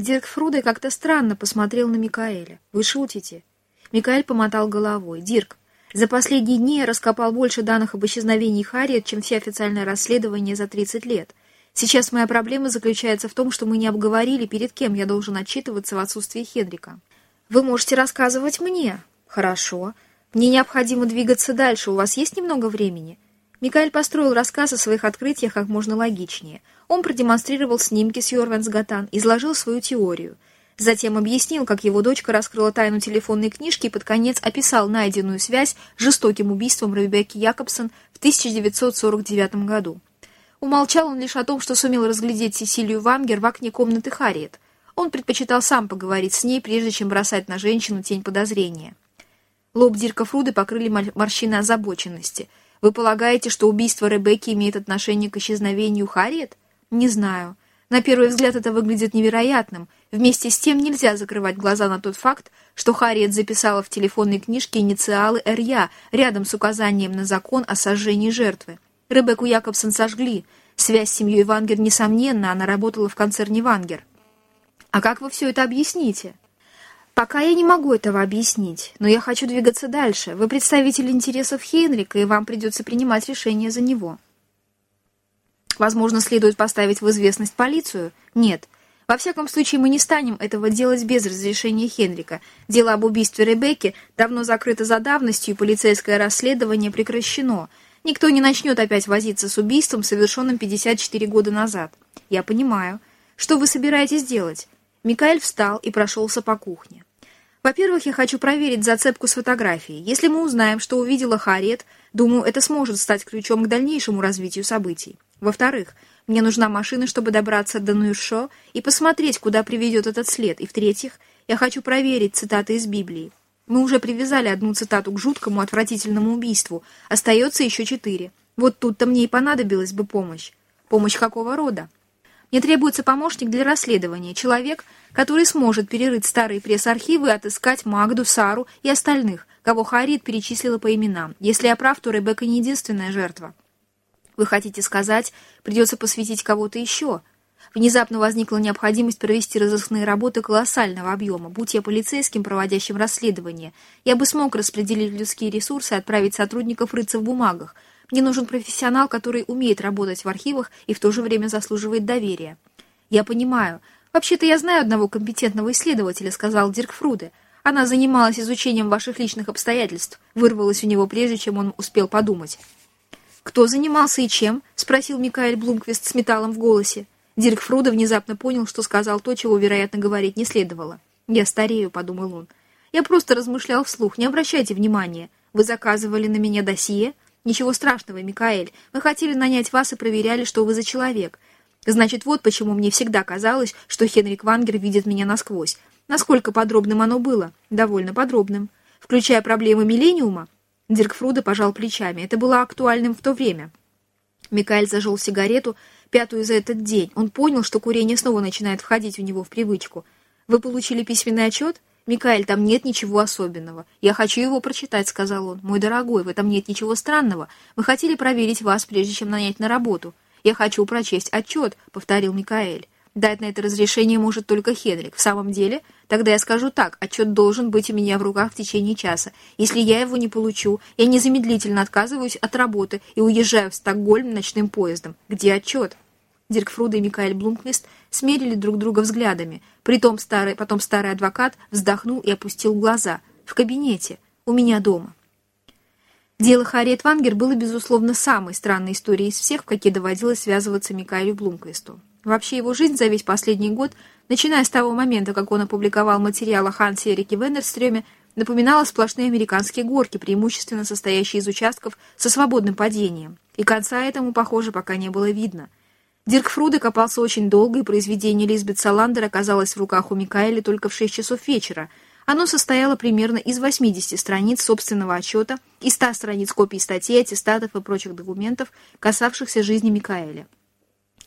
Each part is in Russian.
Дирк Фруде как-то странно посмотрел на Микаэля. «Вы шутите?» Микаэль помотал головой. «Дирк, за последние дни я раскопал больше данных об исчезновении Харриет, чем все официальные расследования за 30 лет. Сейчас моя проблема заключается в том, что мы не обговорили, перед кем я должен отчитываться в отсутствии Хенрика. Вы можете рассказывать мне. Хорошо. Мне необходимо двигаться дальше. У вас есть немного времени?» Микаэль построил рассказ о своих открытиях как можно логичнее. Он продемонстрировал снимки с Йорвенсгатан, изложил свою теорию. Затем объяснил, как его дочка раскрыла тайну телефонной книжки и под конец описал найденную связь с жестоким убийством Ребекки Якобсон в 1949 году. Умолчал он лишь о том, что сумел разглядеть Сесилию Вангер в окне комнаты Харриет. Он предпочитал сам поговорить с ней, прежде чем бросать на женщину тень подозрения. Лоб Дирка Фруды покрыли морщины озабоченности – вы полагаете, что убийство Ребекки имеет отношение к исчезновению Харриет? Не знаю. На первый взгляд это выглядит невероятным. Вместе с тем нельзя закрывать глаза на тот факт, что Харриет записала в телефонной книжке инициалы РЯ рядом с указанием на закон о сожжении жертвы. Ребекку Якобсон сожгли. Связь с семьей Вангер, несомненно, она работала в концерне Вангер. А как вы все это объясните? Пока я не могу этого объяснить, но я хочу двигаться дальше. Вы представитель интересов Хейнрика, и вам придется принимать решение за него. Возможно, следует поставить в известность полицию? Нет. Во всяком случае, мы не станем этого делать без разрешения Хенрика. Дело об убийстве Ребекки давно закрыто за давностью, и полицейское расследование прекращено. Никто не начнет опять возиться с убийством, совершенным 54 года назад. Я понимаю. Что вы собираетесь делать? Микаэль встал и прошелся по кухне. Во-первых, я хочу проверить зацепку с фотографией. Если мы узнаем, что увидела Харриет, думаю, это сможет стать ключом к дальнейшему развитию событий. Во-вторых, мне нужна машина, чтобы добраться до Нуйшо и посмотреть, куда приведет этот след. И в-третьих, я хочу проверить цитаты из Библии. Мы уже привязали одну цитату к жуткому, отвратительному убийству. Остается еще четыре. Вот тут-то мне и понадобилась бы помощь. Помощь какого рода? Мне требуется помощник для расследования, человек, который сможет перерыть старые пресс-архивы и отыскать Магду, Сару и остальных, кого Харит перечислила по именам. Если я прав, то Ребекка не единственная жертва. Вы хотите сказать, придется посвятить кого-то еще? Внезапно возникла необходимость провести разыскные работы колоссального объема. Будь я полицейским, проводящим расследование, я бы смог распределить людские ресурсы и отправить сотрудников рыться в бумагах – мне нужен профессионал, который умеет работать в архивах и в то же время заслуживает доверия. Я понимаю. Вообще-то я знаю одного компетентного исследователя, сказал Дирк Фруде. Она занималась изучением ваших личных обстоятельств. Вырвалась у него прежде, чем он успел подумать. «Кто занимался и чем?» — спросил Микаэль Блумквист с металлом в голосе. Дирк Фруда внезапно понял, что сказал то, чего, вероятно, говорить не следовало. «Я старею», — подумал он. «Я просто размышлял вслух, не обращайте внимания. Вы заказывали на меня досье?» «Ничего страшного, Микаэль. Мы хотели нанять вас и проверяли, что вы за человек. Значит, вот почему мне всегда казалось, что Хенрик Вангер видит меня насквозь. Насколько подробным оно было? Довольно подробным. Включая проблемы Миллениума?» Дирк Фруда пожал плечами. Это было актуальным в то время. Микаэль зажел сигарету, пятую за этот день. Он понял, что курение снова начинает входить у него в привычку. «Вы получили письменный отчет?» «Микаэль, там нет ничего особенного. Я хочу его прочитать», — сказал он. «Мой дорогой, в этом нет ничего странного. Мы хотели проверить вас, прежде чем нанять на работу. Я хочу прочесть отчет», — повторил Микаэль. «Дать на это разрешение может только Хенрик. В самом деле? Тогда я скажу так, отчет должен быть у меня в руках в течение часа. Если я его не получу, я незамедлительно отказываюсь от работы и уезжаю в Стокгольм ночным поездом. Где отчет?» Дирк Фруда и Микаэль Блумквист смерили друг друга взглядами. Притом старый, потом старый адвокат вздохнул и опустил глаза. «В кабинете. У меня дома». Дело Харриет Вангер было, безусловно, самой странной историей из всех, в какие доводилось связываться Микаэлю Блумквисту. Вообще его жизнь за весь последний год, начиная с того момента, как он опубликовал материал о Хансе Эрике Веннерстрёме, напоминала сплошные американские горки, преимущественно состоящие из участков со свободным падением. И конца этому, похоже, пока не было видно – Дирк Фруде копался очень долго, и произведение Лизбет Саландер оказалось в руках у Микаэля только в 6 часов вечера. Оно состояло примерно из 80 страниц собственного отчета и 100 страниц копий статей, аттестатов и прочих документов, касавшихся жизни Микаэля.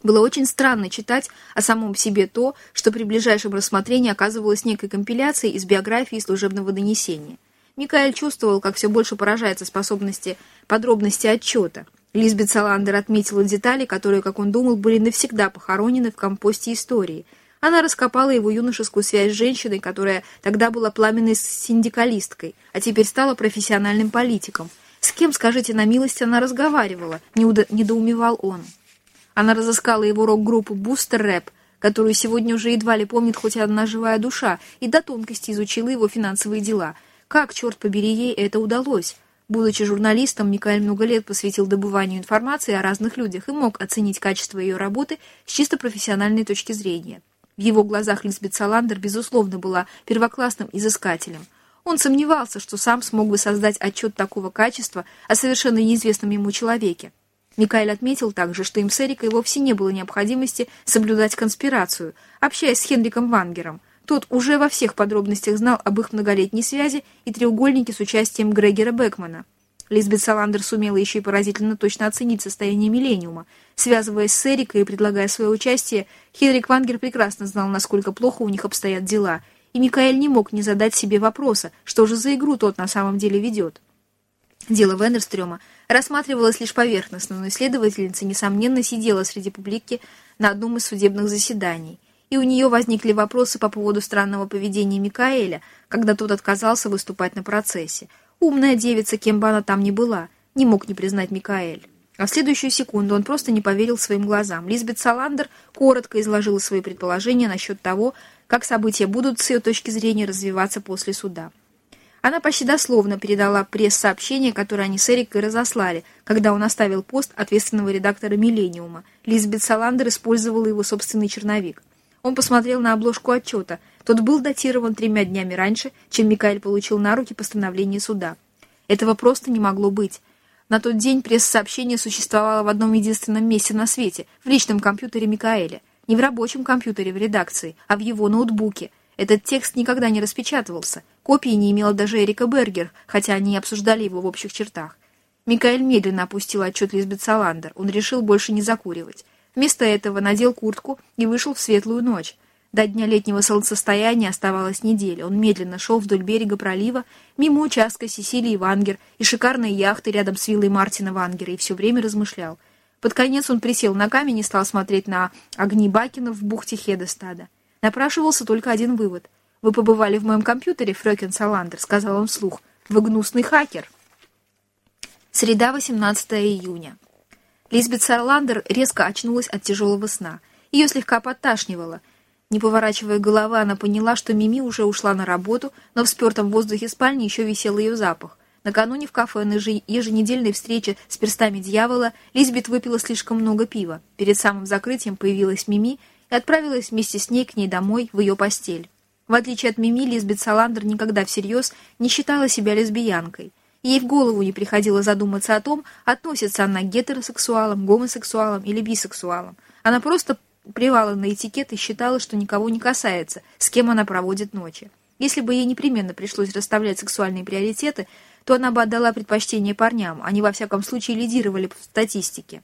Было очень странно читать о самом себе то, что при ближайшем рассмотрении оказывалось некой компиляцией из биографии и служебного донесения. Микаэль чувствовал, как все больше поражается способности подробности отчета – Лизбет Саландер отметила детали, которые, как он думал, были навсегда похоронены в компосте истории. Она раскопала его юношескую связь с женщиной, которая тогда была пламенной синдикалисткой, а теперь стала профессиональным политиком. С кем, скажите на милость, она разговаривала? Недоумевал он. Она разыскала его рок-группу «Бустер Рэп», которую сегодня уже едва ли помнит хоть одна живая душа, и до тонкости изучила его финансовые дела. Как, черт побери, ей это удалось? Будучи журналистом, Микаэль много лет посвятил добыванию информации о разных людях и мог оценить качество ее работы с чисто профессиональной точки зрения. В его глазах Лизбет Саландер, безусловно, была первоклассным изыскателем. Он сомневался, что сам смог бы создать отчет такого качества о совершенно неизвестном ему человеке. Микаэль отметил также, что им с Эрикой вовсе не было необходимости соблюдать конспирацию, общаясь с Хенриком Вангером. Тот уже во всех подробностях знал об их многолетней связи и треугольнике с участием Грегера Бекмана. Лизбет Саландер сумела еще и поразительно точно оценить состояние Миллениума. Связываясь с Эрикой и предлагая свое участие, Хенрик Вангер прекрасно знал, насколько плохо у них обстоят дела, и Микаэль не мог не задать себе вопроса, что же за игру тот на самом деле ведет. Дело Веннерстрёма рассматривалось лишь поверхностно, но исследовательница, несомненно, сидела среди публики на одном из судебных заседаний, и у нее возникли вопросы по поводу странного поведения Микаэля, когда тот отказался выступать на процессе – Умная девица, кем бы она там ни была, не мог не признать Микаэль. А в следующую секунду он просто не поверил своим глазам. Лизбет Саландер коротко изложила свои предположения насчет того, как события будут с ее точки зрения развиваться после суда. Она почти дословно передала пресс-сообщение, которое они с Эрикой разослали, когда он оставил пост ответственного редактора «Миллениума». Лизбет Саландер использовала его собственный черновик. Он посмотрел на обложку отчета – тот был датирован тремя днями раньше, чем Микаэль получил на руки постановление суда. Этого просто не могло быть. На тот день пресс-сообщение существовало в одном единственном месте на свете, в личном компьютере Микаэля. Не в рабочем компьютере в редакции, а в его ноутбуке. Этот текст никогда не распечатывался. Копии не имела даже Эрика Бергер, хотя они и обсуждали его в общих чертах. Микаэль медленно опустил отчет Лизбет Саландер. Он решил больше не закуривать. Вместо этого надел куртку и вышел в светлую ночь. До дня летнего солнцестояния оставалась неделя. Он медленно шел вдоль берега пролива, мимо участка Сесилии Вангер и шикарной яхты рядом с виллой Мартина Вангера, и все время размышлял. Под конец он присел на камень и стал смотреть на огни Бакина в бухте Хедестада. Напрашивался только один вывод. «Вы побывали в моем компьютере, Фрёкен Саландер», — сказал он вслух. «Вы гнусный хакер». Среда, 18 июня. Лизбет Сарландер резко очнулась от тяжелого сна. Ее слегка подташнивало — не поворачивая головы, она поняла, что Мими уже ушла на работу, но в спертом воздухе спальни еще висел ее запах. Накануне в кафе на еженедельной встрече с перстами дьявола Лизбет выпила слишком много пива. Перед самым закрытием появилась Мими и отправилась вместе с ней к ней домой, в ее постель. В отличие от Мими, Лизбет Саландер никогда всерьез не считала себя лесбиянкой. Ей в голову не приходило задуматься о том, относится она к гетеросексуалам, гомосексуалам или бисексуалам. Она просто плевала на этикет и считала, что никого не касается, с кем она проводит ночи. Если бы ей непременно пришлось расставлять сексуальные приоритеты, то она бы отдала предпочтение парням, они во всяком случае лидировали в статистике.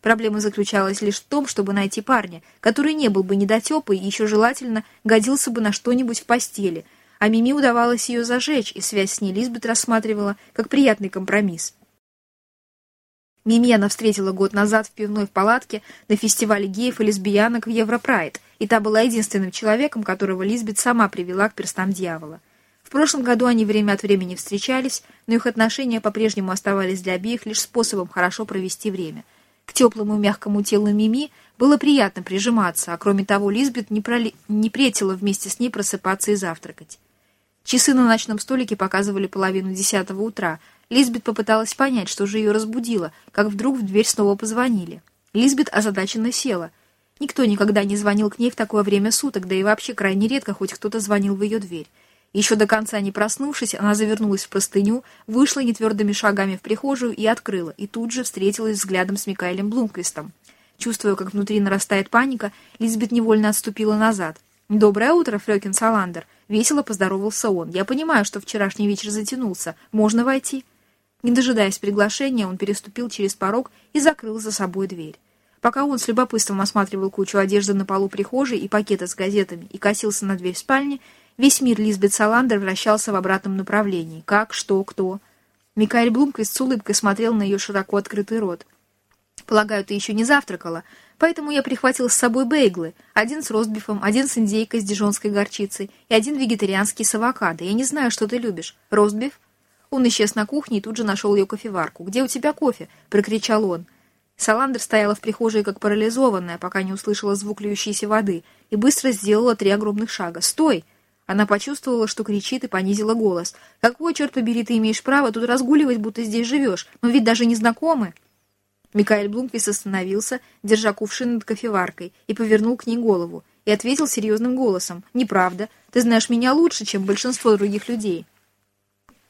Проблема заключалась лишь в том, чтобы найти парня, который не был бы недотепой и еще желательно годился бы на что-нибудь в постели, а Мими удавалось ее зажечь, и связь с ней Лизбет рассматривала как приятный компромисс. Мими она встретила год назад в пивной в палатке на фестивале геев и лесбиянок в Европрайд, и та была единственным человеком, которого Лизбет сама привела к перстам дьявола. В прошлом году они время от времени встречались, но их отношения по-прежнему оставались для обеих лишь способом хорошо провести время. К теплому мягкому телу Мими было приятно прижиматься, а кроме того Лизбет не, проли... не претила вместе с ней просыпаться и завтракать. Часы на ночном столике показывали половину десятого утра, Лизбет попыталась понять, что же ее разбудило, как вдруг в дверь снова позвонили. Лизбет озадаченно села. Никто никогда не звонил к ней в такое время суток, да и вообще крайне редко хоть кто-то звонил в ее дверь. Еще до конца не проснувшись, она завернулась в простыню, вышла нетвердыми шагами в прихожую и открыла, и тут же встретилась взглядом с Микаэлем Блумквистом. Чувствуя, как внутри нарастает паника, Лизбет невольно отступила назад. «Доброе утро, Фрёкин Саландер!» Весело поздоровался он. «Я понимаю, что вчерашний вечер затянулся. Можно войти?» Не дожидаясь приглашения, он переступил через порог и закрыл за собой дверь. Пока он с любопытством осматривал кучу одежды на полу прихожей и пакеты с газетами и косился на дверь спальни, весь мир Лизбет Саландер вращался в обратном направлении. Как, что, кто. Микаэль Блумквист с улыбкой смотрел на ее широко открытый рот. «Полагаю, ты еще не завтракала?» Поэтому я прихватил с собой бейглы. Один с ростбифом, один с индейкой с дижонской горчицей и один вегетарианский с авокадо. Я не знаю, что ты любишь. Ростбиф?» Он исчез на кухне и тут же нашел ее кофеварку. «Где у тебя кофе?» — прокричал он. Саландр стояла в прихожей как парализованная, пока не услышала звук льющейся воды, и быстро сделала три огромных шага. «Стой!» Она почувствовала, что кричит, и понизила голос. «Какой, черт побери, ты имеешь право тут разгуливать, будто здесь живешь? Мы ведь даже не знакомы!» Микаэль Блумквист остановился, держа кувшин над кофеваркой, и повернул к ней голову, и ответил серьезным голосом. «Неправда. Ты знаешь меня лучше, чем большинство других людей».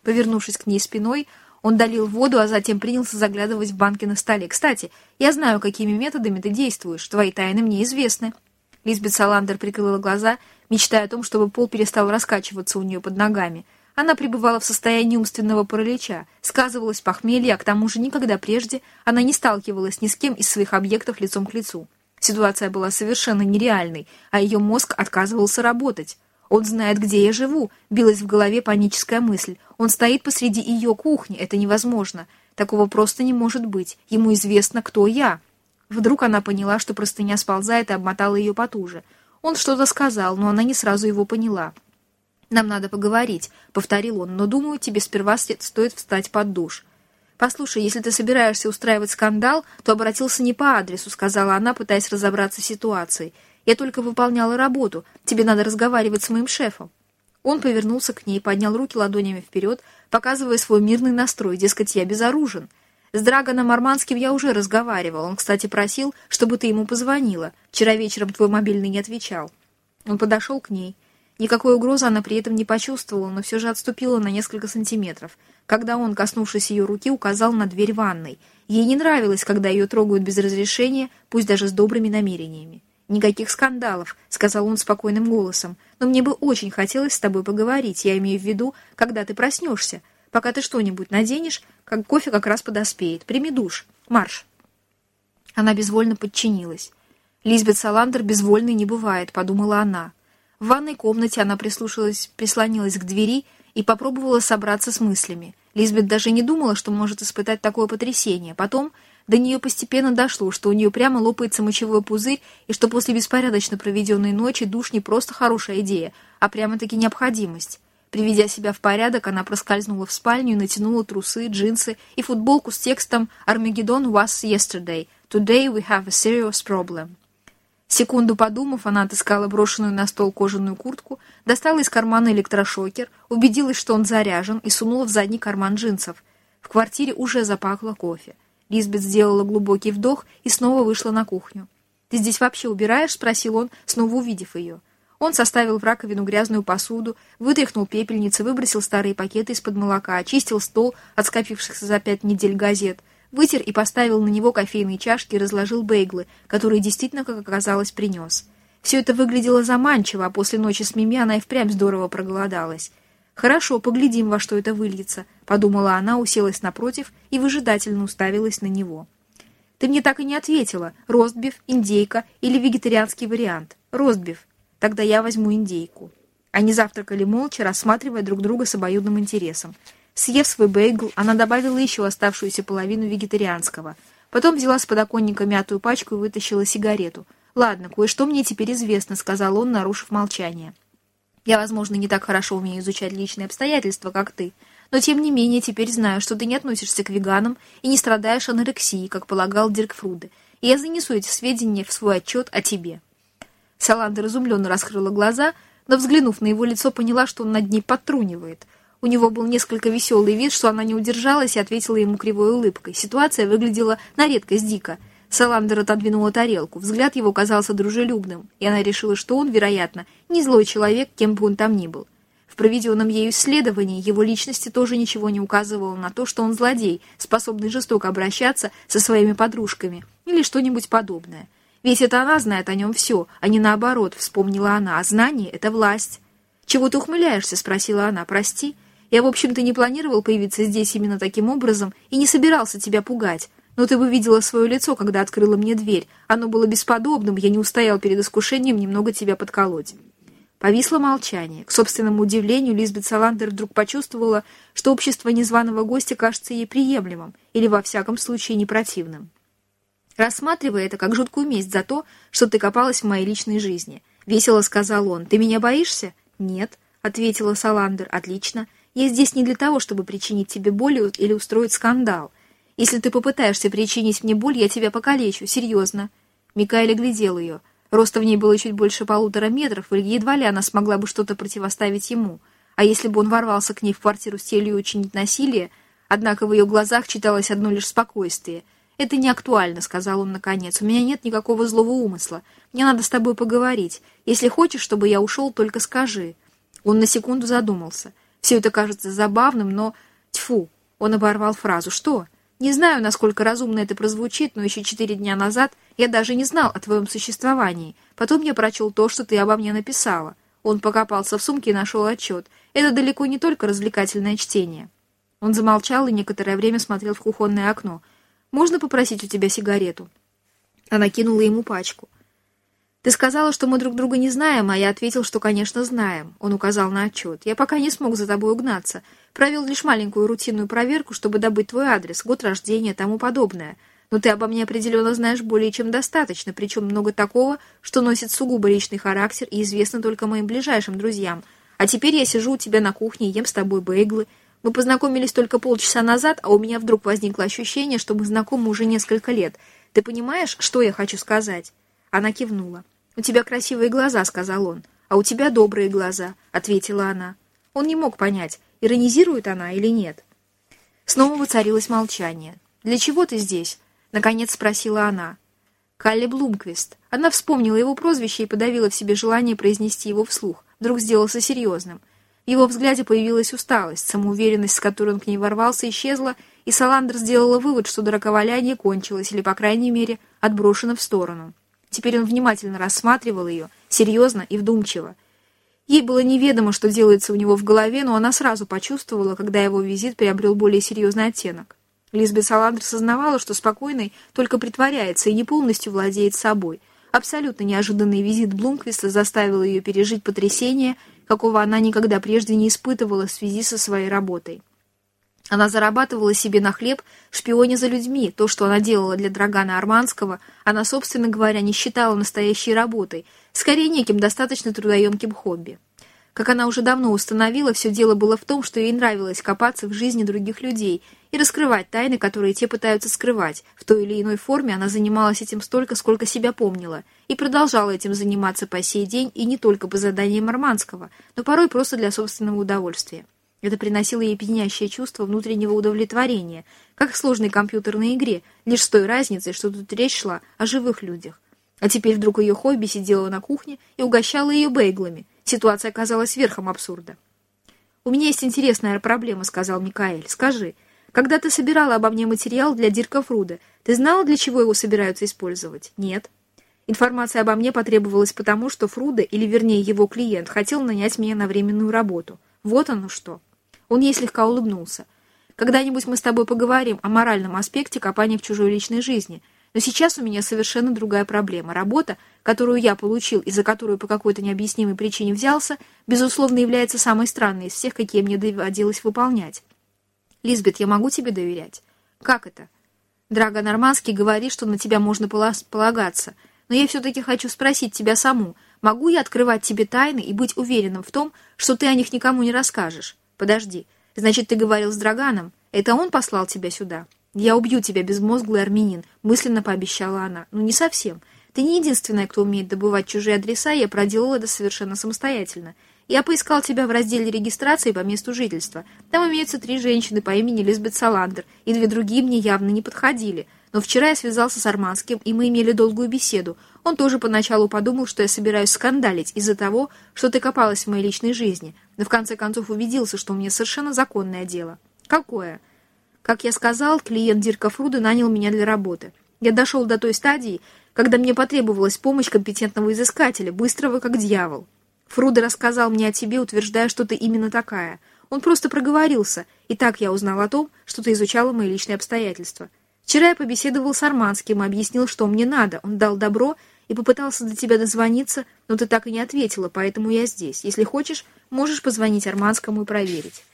Повернувшись к ней спиной, он долил воду, а затем принялся заглядывать в банки на столе. «Кстати, я знаю, какими методами ты действуешь. Твои тайны мне известны». Лизбет Саландер прикрыла глаза, мечтая о том, чтобы пол перестал раскачиваться у нее под ногами. Она пребывала в состоянии умственного паралича, сказывалось похмелье, а к тому же никогда прежде она не сталкивалась ни с кем из своих объектов лицом к лицу. Ситуация была совершенно нереальной, а ее мозг отказывался работать. «Он знает, где я живу», — билась в голове паническая мысль. «Он стоит посреди ее кухни. Это невозможно. Такого просто не может быть. Ему известно, кто я». Вдруг она поняла, что простыня сползает и обмотала ее потуже. Он что-то сказал, но она не сразу его поняла. «Нам надо поговорить», — повторил он, «но, думаю, тебе сперва стоит встать под душ». «Послушай, если ты собираешься устраивать скандал, то обратился не по адресу», — сказала она, пытаясь разобраться с ситуацией. Я только выполняла работу. Тебе надо разговаривать с моим шефом». Он повернулся к ней, поднял руки ладонями вперед, показывая свой мирный настрой, дескать, я безоружен. С Драгоном Арманским я уже разговаривал. Он, кстати, просил, чтобы ты ему позвонила. Вчера вечером твой мобильный не отвечал. Он подошел к ней. Никакой угрозы она при этом не почувствовала, но все же отступила на несколько сантиметров, когда он, коснувшись ее руки, указал на дверь ванной. Ей не нравилось, когда ее трогают без разрешения, пусть даже с добрыми намерениями. «Никаких скандалов», — сказал он спокойным голосом. «Но мне бы очень хотелось с тобой поговорить. Я имею в виду, когда ты проснешься. Пока ты что-нибудь наденешь, как кофе как раз подоспеет. Прими душ. Марш». Она безвольно подчинилась. «Лизбет Саландер безвольной не бывает», — подумала она. В ванной комнате она прислушалась, прислонилась к двери и попробовала собраться с мыслями. Лизбет даже не думала, что может испытать такое потрясение. Потом до нее постепенно дошло, что у нее прямо лопается мочевой пузырь, и что после беспорядочно проведенной ночи душ не просто хорошая идея, а прямо-таки необходимость. Приведя себя в порядок, она проскользнула в спальню и натянула трусы, джинсы и футболку с текстом «Armageddon was yesterday. Today we have a serious problem». Секунду подумав, она отыскала брошенную на стол кожаную куртку, достала из кармана электрошокер, убедилась, что он заряжен, и сунула в задний карман джинсов. В квартире уже запахло кофе. Лизбет сделала глубокий вдох и снова вышла на кухню. «Ты здесь вообще убираешь?» — спросил он, снова увидев ее. Он составил в раковину грязную посуду, вытряхнул пепельницы, выбросил старые пакеты из-под молока, очистил стол от скопившихся за пять недель газет, вытер и поставил на него кофейные чашки и разложил бейглы, которые действительно, как оказалось, принес. Все это выглядело заманчиво, а после ночи с Мими она и впрямь здорово проголодалась. «Хорошо, поглядим, во что это выльется», — подумала она, уселась напротив и выжидательно уставилась на него. «Ты мне так и не ответила. Ростбиф, индейка или вегетарианский вариант? Ростбиф. Тогда я возьму индейку». Они завтракали молча, рассматривая друг друга с обоюдным интересом. Съев свой бейгл, она добавила еще оставшуюся половину вегетарианского. Потом взяла с подоконника мятую пачку и вытащила сигарету. «Ладно, кое-что мне теперь известно», — сказал он, нарушив молчание. Я, возможно, не так хорошо умею изучать личные обстоятельства, как ты, но тем не менее теперь знаю, что ты не относишься к веганам и не страдаешь анорексией, как полагал Дирк Фруде, и я занесу эти сведения в свой отчет о тебе». Саланда разумленно раскрыла глаза, но, взглянув на его лицо, поняла, что он над ней подтрунивает. У него был несколько веселый вид, что она не удержалась и ответила ему кривой улыбкой. Ситуация выглядела на редкость дико. Саландер отодвинула тарелку. Взгляд его казался дружелюбным, и она решила, что он, вероятно, не злой человек, кем бы он там ни был. В проведенном ею исследовании его личности тоже ничего не указывало на то, что он злодей, способный жестоко обращаться со своими подружками или что-нибудь подобное. Ведь это она знает о нем все, а не наоборот, вспомнила она, а знание — это власть. «Чего ты ухмыляешься?» — спросила она. «Прости. Я, в общем-то, не планировал появиться здесь именно таким образом и не собирался тебя пугать. Но ты бы видела свое лицо, когда открыла мне дверь. Оно было бесподобным, я не устоял перед искушением немного тебя подколоть». Повисло молчание. К собственному удивлению, Лизбет Саландер вдруг почувствовала, что общество незваного гостя кажется ей приемлемым или, во всяком случае, не противным. рассматривая это как жуткую месть за то, что ты копалась в моей личной жизни. Весело сказал он. «Ты меня боишься?» «Нет», — ответила Саландер. «Отлично. Я здесь не для того, чтобы причинить тебе боль или устроить скандал. Если ты попытаешься причинить мне боль, я тебя покалечу. Серьезно». Микаэль глядел ее. Роста в ней было чуть больше полутора метров, и едва ли она смогла бы что-то противоставить ему. А если бы он ворвался к ней в квартиру с целью учинить насилие, однако в ее глазах читалось одно лишь спокойствие. «Это не актуально», — сказал он наконец. «У меня нет никакого злого умысла. Мне надо с тобой поговорить. Если хочешь, чтобы я ушел, только скажи». Он на секунду задумался. Все это кажется забавным, но... Тьфу! Он оборвал фразу. «Что?» Не знаю, насколько разумно это прозвучит, но еще четыре дня назад я даже не знал о твоем существовании. Потом я прочел то, что ты обо мне написала. Он покопался в сумке и нашел отчет. Это далеко не только развлекательное чтение. Он замолчал и некоторое время смотрел в кухонное окно. «Можно попросить у тебя сигарету?» Она кинула ему пачку. «Ты сказала, что мы друг друга не знаем, а я ответил, что, конечно, знаем». Он указал на отчет. «Я пока не смог за тобой угнаться. Провел лишь маленькую рутинную проверку, чтобы добыть твой адрес, год рождения, тому подобное. Но ты обо мне определенно знаешь более чем достаточно, причем много такого, что носит сугубо личный характер и известно только моим ближайшим друзьям. А теперь я сижу у тебя на кухне и ем с тобой бейглы. Мы познакомились только полчаса назад, а у меня вдруг возникло ощущение, что мы знакомы уже несколько лет. Ты понимаешь, что я хочу сказать?» Она кивнула. «У тебя красивые глаза», — сказал он. «А у тебя добрые глаза», — ответила она. Он не мог понять, иронизирует она или нет. Снова воцарилось молчание. «Для чего ты здесь?» — наконец спросила она. Калли Блумквист. Она вспомнила его прозвище и подавила в себе желание произнести его вслух. Вдруг сделался серьезным. В его взгляде появилась усталость, самоуверенность, с которой он к ней ворвался, исчезла, и Саландр сделала вывод, что драковаляние кончилось, или, по крайней мере, отброшено в сторону. Теперь он внимательно рассматривал ее, серьезно и вдумчиво. Ей было неведомо, что делается у него в голове, но она сразу почувствовала, когда его визит приобрел более серьезный оттенок. Лизбет Саландр сознавала, что спокойный только притворяется и не полностью владеет собой. Абсолютно неожиданный визит Блумквиста заставил ее пережить потрясение, какого она никогда прежде не испытывала в связи со своей работой. Она зарабатывала себе на хлеб, шпионе за людьми. То, что она делала для Драгана Арманского, она, собственно говоря, не считала настоящей работой, скорее неким достаточно трудоемким хобби. Как она уже давно установила, все дело было в том, что ей нравилось копаться в жизни других людей и раскрывать тайны, которые те пытаются скрывать. В той или иной форме она занималась этим столько, сколько себя помнила, и продолжала этим заниматься по сей день, и не только по заданиям Арманского, но порой просто для собственного удовольствия. Это приносило ей пьянящее чувство внутреннего удовлетворения, как в сложной компьютерной игре, лишь с той разницей, что тут речь шла о живых людях. А теперь вдруг ее хобби сидела на кухне и угощала ее бейглами. Ситуация оказалась верхом абсурда. «У меня есть интересная проблема», — сказал Микаэль. «Скажи, когда ты собирала обо мне материал для Дирка Фруда, ты знала, для чего его собираются использовать?» «Нет». Информация обо мне потребовалась потому, что Фруда, или вернее его клиент, хотел нанять меня на временную работу. Вот оно что. Он ей слегка улыбнулся. «Когда-нибудь мы с тобой поговорим о моральном аспекте копания в чужой личной жизни. Но сейчас у меня совершенно другая проблема. Работа, которую я получил и за которую по какой-то необъяснимой причине взялся, безусловно, является самой странной из всех, какие мне доводилось выполнять. Лизбет, я могу тебе доверять? Как это? Драго Нормандский говорит, что на тебя можно полагаться. Но я все-таки хочу спросить тебя саму. Могу я открывать тебе тайны и быть уверенным в том, что ты о них никому не расскажешь? Подожди, значит, ты говорил с Драганом? Это он послал тебя сюда? Я убью тебя, безмозглый армянин, мысленно пообещала она. Ну, не совсем. Ты не единственная, кто умеет добывать чужие адреса, я проделала это совершенно самостоятельно. Я поискал тебя в разделе регистрации по месту жительства. Там имеются три женщины по имени Лизбет Саландер, и две другие мне явно не подходили. Но вчера я связался с Арманским, и мы имели долгую беседу. Он тоже поначалу подумал, что я собираюсь скандалить из-за того, что ты копалась в моей личной жизни, но в конце концов убедился, что у меня совершенно законное дело. Какое? Как я сказал, клиент Дирка Фруда нанял меня для работы. Я дошел до той стадии, когда мне потребовалась помощь компетентного изыскателя, быстрого как дьявол. Фруда рассказал мне о тебе, утверждая, что ты именно такая. Он просто проговорился, и так я узнал о том, что ты изучала мои личные обстоятельства. Вчера я побеседовал с Арманским и объяснил, что мне надо. Он дал добро и попытался до тебя дозвониться, но ты так и не ответила, поэтому я здесь. Если хочешь, можешь позвонить Арманскому и проверить».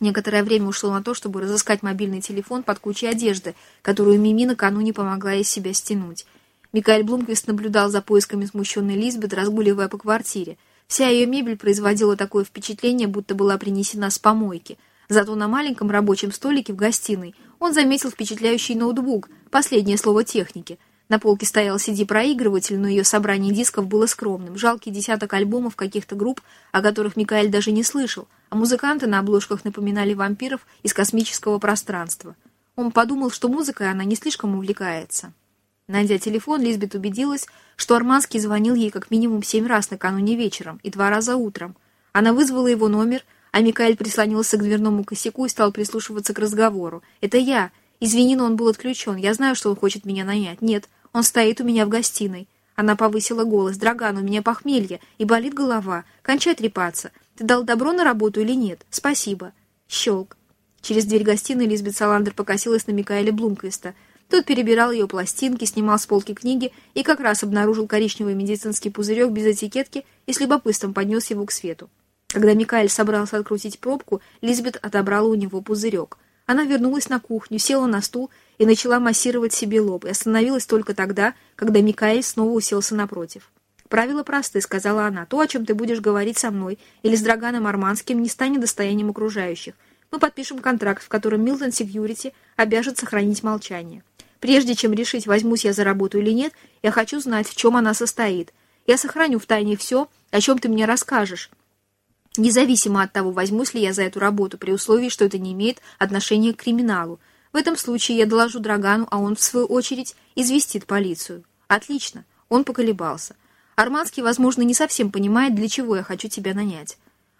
Некоторое время ушло на то, чтобы разыскать мобильный телефон под кучей одежды, которую Мими накануне помогла из себя стянуть. Микаэль Блумквист наблюдал за поисками смущенной Лизбет, разгуливая по квартире. Вся ее мебель производила такое впечатление, будто была принесена с помойки. Зато на маленьком рабочем столике в гостиной он заметил впечатляющий ноутбук, последнее слово техники — на полке стоял CD-проигрыватель, но ее собрание дисков было скромным. Жалкий десяток альбомов каких-то групп, о которых Микаэль даже не слышал, а музыканты на обложках напоминали вампиров из космического пространства. Он подумал, что музыкой она не слишком увлекается. Найдя телефон, Лизбет убедилась, что Арманский звонил ей как минимум семь раз накануне вечером и два раза утром. Она вызвала его номер, а Микаэль прислонился к дверному косяку и стал прислушиваться к разговору. «Это я. Извини, но он был отключен. Я знаю, что он хочет меня нанять. Нет, он стоит у меня в гостиной. Она повысила голос. «Драган, у меня похмелье, и болит голова. Кончай трепаться. Ты дал добро на работу или нет? Спасибо». Щелк. Через дверь гостиной Лизбет Саландер покосилась на Микаэля Блумквиста. Тот перебирал ее пластинки, снимал с полки книги и как раз обнаружил коричневый медицинский пузырек без этикетки и с любопытством поднес его к свету. Когда Микаэль собрался открутить пробку, Лизбет отобрала у него пузырек. Она вернулась на кухню, села на стул и начала массировать себе лоб, и остановилась только тогда, когда Микаэль снова уселся напротив. «Правила просты», — сказала она. «То, о чем ты будешь говорить со мной или с Драганом Арманским, не станет достоянием окружающих. Мы подпишем контракт, в котором Милтон Секьюрити обяжет сохранить молчание. Прежде чем решить, возьмусь я за работу или нет, я хочу знать, в чем она состоит. Я сохраню в тайне все, о чем ты мне расскажешь, независимо от того, возьмусь ли я за эту работу, при условии, что это не имеет отношения к криминалу. В этом случае я доложу Драгану, а он, в свою очередь, известит полицию. Отлично. Он поколебался. Арманский, возможно, не совсем понимает, для чего я хочу тебя нанять.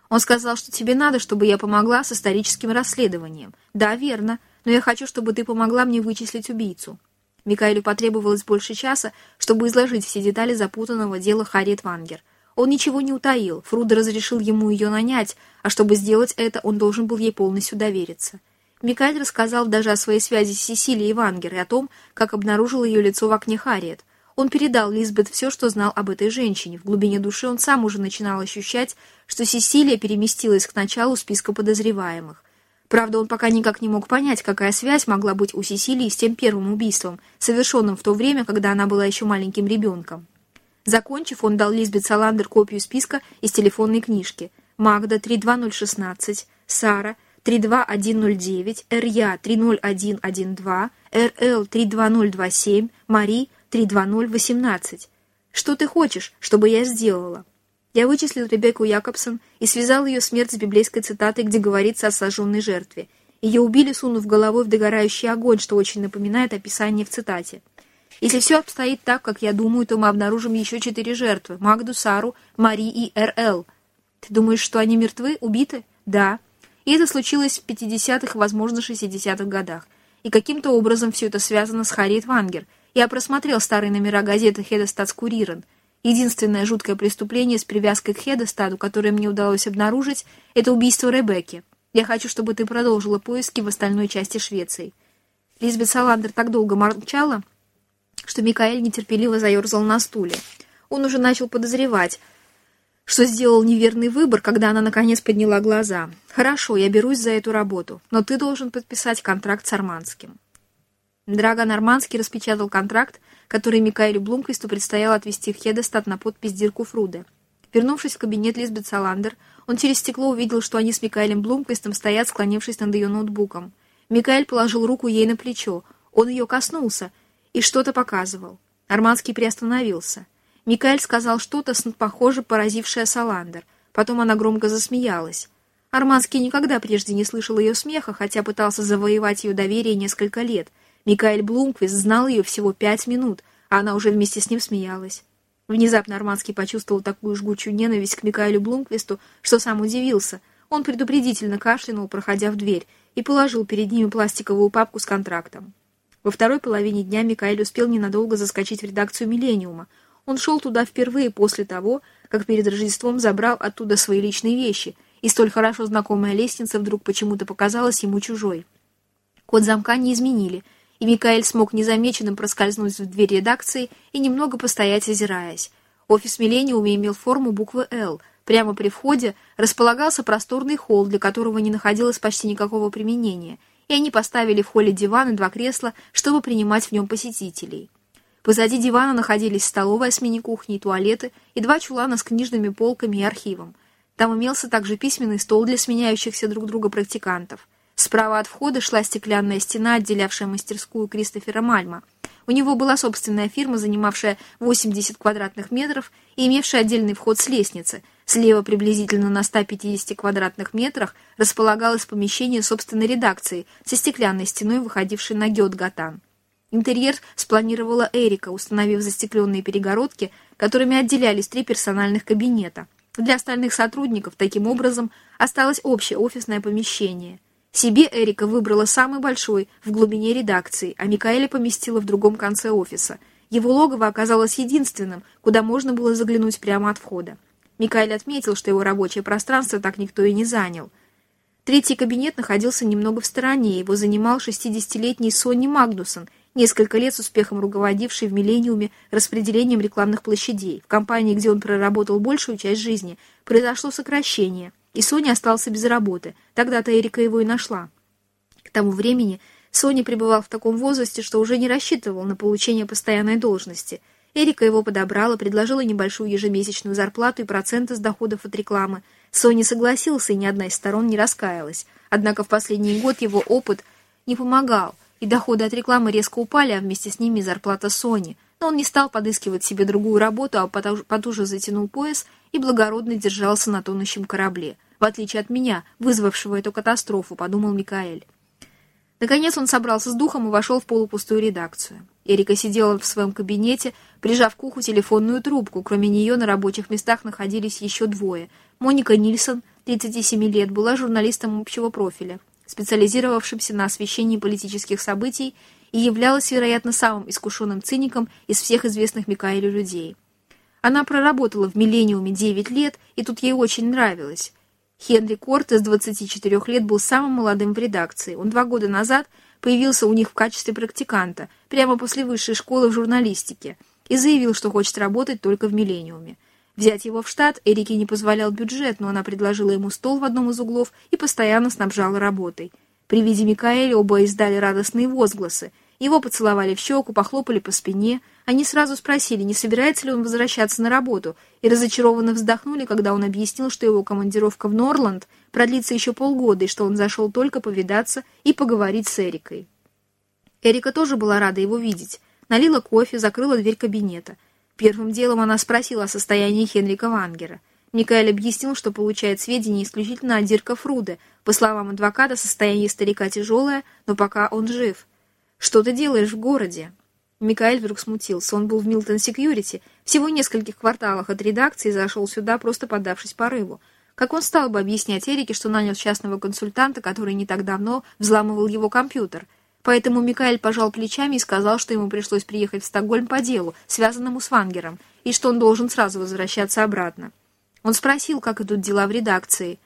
Он сказал, что тебе надо, чтобы я помогла с историческим расследованием. Да, верно, но я хочу, чтобы ты помогла мне вычислить убийцу. Микаэлю потребовалось больше часа, чтобы изложить все детали запутанного дела Харриет Вангер. Он ничего не утаил, Фруда разрешил ему ее нанять, а чтобы сделать это, он должен был ей полностью довериться. Микаэль рассказал даже о своей связи с Сесилией Вангер и о том, как обнаружил ее лицо в окне Харриет. Он передал Лизбет все, что знал об этой женщине. В глубине души он сам уже начинал ощущать, что Сесилия переместилась к началу списка подозреваемых. Правда, он пока никак не мог понять, какая связь могла быть у Сесилии с тем первым убийством, совершенным в то время, когда она была еще маленьким ребенком. Закончив, он дал Лизбет Саландер копию списка из телефонной книжки. Магда 32016, Сара 32109, РЯ 30112, РЛ 32027, Мари 32018. Что ты хочешь, чтобы я сделала? Я вычислил Ребекку Якобсон и связал ее смерть с библейской цитатой, где говорится о сожженной жертве. Ее убили, сунув головой в догорающий огонь, что очень напоминает описание в цитате. Если все обстоит так, как я думаю, то мы обнаружим еще четыре жертвы – Магду, Сару, Мари и РЛ. Ты думаешь, что они мертвы, убиты? Да. И это случилось в 50-х, возможно, 60-х годах. И каким-то образом все это связано с Харриет Вангер. Я просмотрел старые номера газеты «Хедестатс-Курирен». Единственное жуткое преступление с привязкой к Хедестаду, которое мне удалось обнаружить, это убийство Ребекки. Я хочу, чтобы ты продолжила поиски в остальной части Швеции. Лизбет Саландер так долго молчала, что Микаэль нетерпеливо заерзал на стуле. Он уже начал подозревать, что сделал неверный выбор, когда она наконец подняла глаза. «Хорошо, я берусь за эту работу, но ты должен подписать контракт с Арманским». Драгон Арманский распечатал контракт, который Микаэлю Блумквисту предстояло отвезти в Хедестад на подпись Дирку Фруде. Вернувшись в кабинет Лизбет Саландер, он через стекло увидел, что они с Микаэлем Блумквистом стоят, склонившись над ее ноутбуком. Микаэль положил руку ей на плечо. Он ее коснулся и что-то показывал. Арманский приостановился. Микаэль сказал что-то, похоже, поразившее Саландер. Потом она громко засмеялась. Арманский никогда прежде не слышал ее смеха, хотя пытался завоевать ее доверие несколько лет. Микаэль Блумквист знал ее всего пять минут, а она уже вместе с ним смеялась. Внезапно Арманский почувствовал такую жгучую ненависть к Микаэлю Блумквисту, что сам удивился. Он предупредительно кашлянул, проходя в дверь, и положил перед ними пластиковую папку с контрактом. Во второй половине дня Микаэль успел ненадолго заскочить в редакцию «Миллениума», он шел туда впервые после того, как перед Рождеством забрал оттуда свои личные вещи, и столь хорошо знакомая лестница вдруг почему-то показалась ему чужой. Код замка не изменили, и Микаэль смог незамеченным проскользнуть в дверь редакции и немного постоять, озираясь. Офис Миллениума имел форму буквы «Л», Прямо при входе располагался просторный холл, для которого не находилось почти никакого применения, и они поставили в холле диван и два кресла, чтобы принимать в нем посетителей. Позади дивана находились столовая с мини-кухней, туалеты и два чулана с книжными полками и архивом. Там имелся также письменный стол для сменяющихся друг друга практикантов. Справа от входа шла стеклянная стена, отделявшая мастерскую Кристофера Мальма. У него была собственная фирма, занимавшая 80 квадратных метров и имевшая отдельный вход с лестницы. Слева, приблизительно на 150 квадратных метрах, располагалось помещение собственной редакции со стеклянной стеной, выходившей на Геотгатан. Интерьер спланировала Эрика, установив застекленные перегородки, которыми отделялись три персональных кабинета. Для остальных сотрудников таким образом осталось общее офисное помещение. Себе Эрика выбрала самый большой, в глубине редакции, а Микаэля поместила в другом конце офиса. Его логово оказалось единственным, куда можно было заглянуть прямо от входа. Микаэль отметил, что его рабочее пространство так никто и не занял. Третий кабинет находился немного в стороне, его занимал 60-летний Сонни Магнусон – несколько лет с успехом руководивший в «Миллениуме» распределением рекламных площадей. В компании, где он проработал большую часть жизни, произошло сокращение, и Соня остался без работы. Тогда-то Эрика его и нашла. К тому времени Соня пребывал в таком возрасте, что уже не рассчитывал на получение постоянной должности. Эрика его подобрала, предложила небольшую ежемесячную зарплату и проценты с доходов от рекламы. Соня согласился, и ни одна из сторон не раскаялась. Однако в последний год его опыт не помогал – и доходы от рекламы резко упали, а вместе с ними зарплата Сони. Но он не стал подыскивать себе другую работу, а потуже затянул пояс и благородно держался на тонущем корабле. В отличие от меня, вызвавшего эту катастрофу, подумал Микаэль. Наконец он собрался с духом и вошел в полупустую редакцию. Эрика сидела в своем кабинете, прижав к уху телефонную трубку. Кроме нее на рабочих местах находились еще двое. Моника Нильсон, 37 лет, была журналистом общего профиля специализировавшимся на освещении политических событий, и являлась, вероятно, самым искушенным циником из всех известных Микаэлю людей. Она проработала в «Миллениуме» 9 лет, и тут ей очень нравилось. Хенри Кортес, 24 лет, был самым молодым в редакции. Он два года назад появился у них в качестве практиканта, прямо после высшей школы в журналистике, и заявил, что хочет работать только в «Миллениуме». Взять его в штат Эрике не позволял бюджет, но она предложила ему стол в одном из углов и постоянно снабжала работой. При виде Микаэля оба издали радостные возгласы. Его поцеловали в щеку, похлопали по спине. Они сразу спросили, не собирается ли он возвращаться на работу, и разочарованно вздохнули, когда он объяснил, что его командировка в Норланд продлится еще полгода, и что он зашел только повидаться и поговорить с Эрикой. Эрика тоже была рада его видеть. Налила кофе, закрыла дверь кабинета. Первым делом она спросила о состоянии Хенрика Вангера. Микаэль объяснил, что получает сведения исключительно от Дирка Фруде. По словам адвоката, состояние старика тяжелое, но пока он жив. «Что ты делаешь в городе?» Микаэль вдруг смутился. Он был в Милтон Секьюрити, всего в нескольких кварталах от редакции, зашел сюда, просто поддавшись порыву. Как он стал бы объяснять Эрике, что нанял частного консультанта, который не так давно взламывал его компьютер – Поэтому Микаэль пожал плечами и сказал, что ему пришлось приехать в Стокгольм по делу, связанному с Вангером, и что он должен сразу возвращаться обратно. Он спросил, как идут дела в редакции.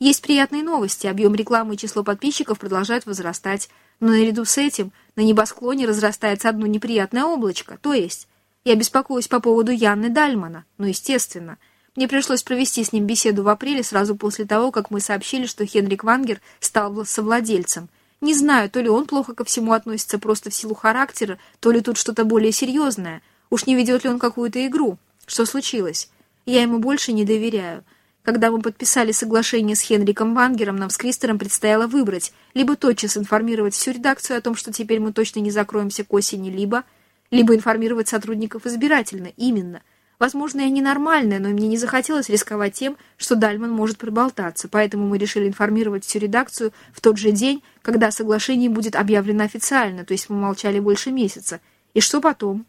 Есть приятные новости, объем рекламы и число подписчиков продолжают возрастать, но наряду с этим на небосклоне разрастается одно неприятное облачко, то есть я беспокоюсь по поводу Янны Дальмана, ну, естественно. Мне пришлось провести с ним беседу в апреле, сразу после того, как мы сообщили, что Хенрик Вангер стал совладельцем – не знаю, то ли он плохо ко всему относится просто в силу характера, то ли тут что-то более серьезное. Уж не ведет ли он какую-то игру? Что случилось? Я ему больше не доверяю. Когда мы подписали соглашение с Хенриком Вангером, нам с Кристером предстояло выбрать, либо тотчас информировать всю редакцию о том, что теперь мы точно не закроемся к осени, либо... либо информировать сотрудников избирательно, именно – Возможно, я ненормальная, но мне не захотелось рисковать тем, что Дальман может проболтаться, поэтому мы решили информировать всю редакцию в тот же день, когда соглашение будет объявлено официально, то есть мы молчали больше месяца. И что потом?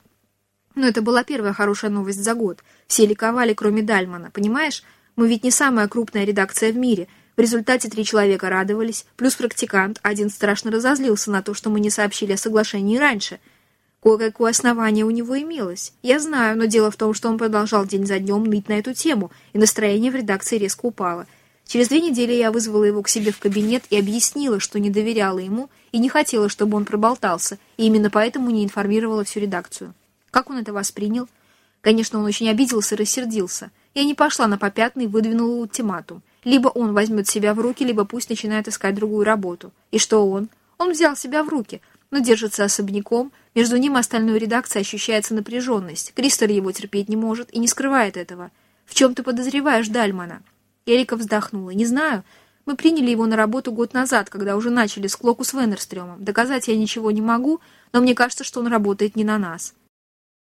Ну, это была первая хорошая новость за год. Все ликовали, кроме Дальмана, понимаешь? Мы ведь не самая крупная редакция в мире. В результате три человека радовались, плюс практикант, один страшно разозлился на то, что мы не сообщили о соглашении раньше – Кое-какое основание у него имелось. Я знаю, но дело в том, что он продолжал день за днем ныть на эту тему, и настроение в редакции резко упало. Через две недели я вызвала его к себе в кабинет и объяснила, что не доверяла ему и не хотела, чтобы он проболтался, и именно поэтому не информировала всю редакцию. Как он это воспринял? Конечно, он очень обиделся и рассердился. Я не пошла на попятный и выдвинула ультиматум. Либо он возьмет себя в руки, либо пусть начинает искать другую работу. И что он? Он взял себя в руки, но держится особняком. Между ним и остальной редакцией ощущается напряженность. Кристер его терпеть не может и не скрывает этого. «В чем ты подозреваешь Дальмана?» Эрика вздохнула. «Не знаю. Мы приняли его на работу год назад, когда уже начали склоку с Веннерстрёмом. Доказать я ничего не могу, но мне кажется, что он работает не на нас».